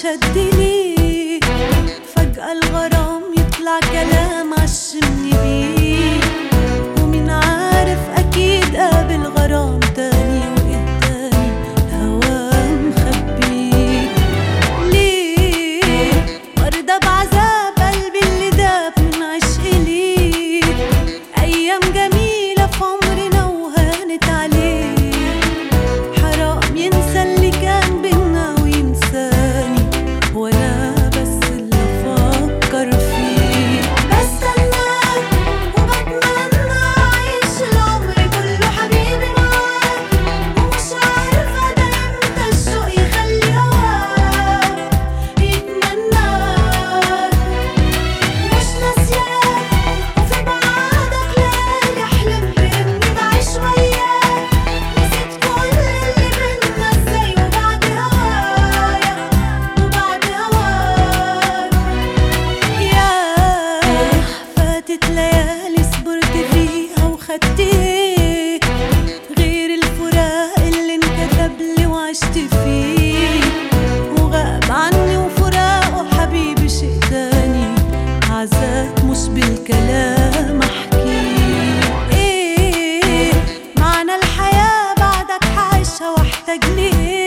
تشدني فجأة الغرام يطلع كلام عشمني بيه. ومين عارف أكيد قابل غرام تاني وإيه تاني؟ الهوا مخبيك ليه؟ برضى بعذاب tagliet